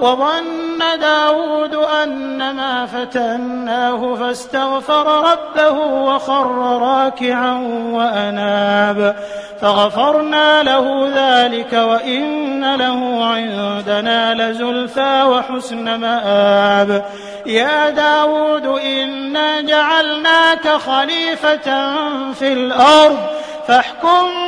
وظن داود أنما فتناه فاستغفر ربه وخر راكعا وأناب. فغفرنا له ذلك وإن له عندنا لزلفى وحسن مآب. يا داود إنا جعلناك خليفة في الأرض فاحكم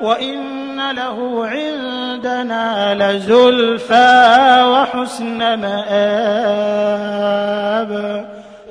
وإن له عندنا لزلفى وحسن مآب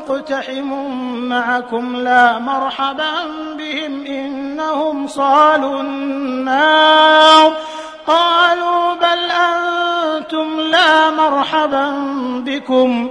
مقتحم معكم لا مرحبا بهم إنهم صالوا النار. قالوا بل أنتم لا مرحبا بكم.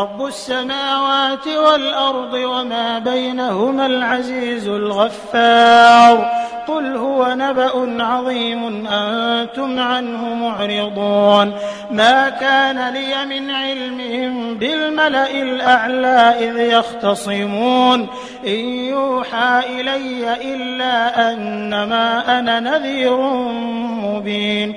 رب السماوات والأرض وما بينهما العزيز الغفار. قل هو نبأ عظيم أنتم عنه معرضون. ما كان لي من علمهم بالملأ الأعلى إذ يختصمون. إن يوحى إلي إلا أنما أنا نذير مبين.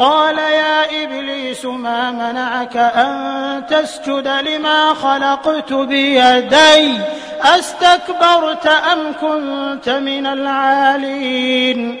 قال يا إبليس ما منعك أن تسجد لما خلقت بيدي؟ أستكبرت أم كنت من العالين؟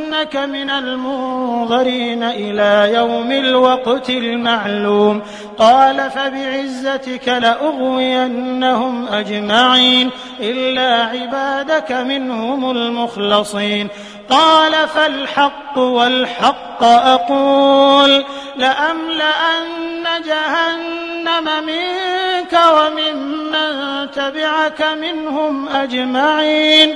فإنك من المنظرين إلى يوم الوقت المعلوم. قال فبعزتك لأغوينهم أجمعين إلا عبادك منهم المخلصين. قال فالحق والحق أقول لأملأن جهنم منك وممن تبعك منهم أجمعين.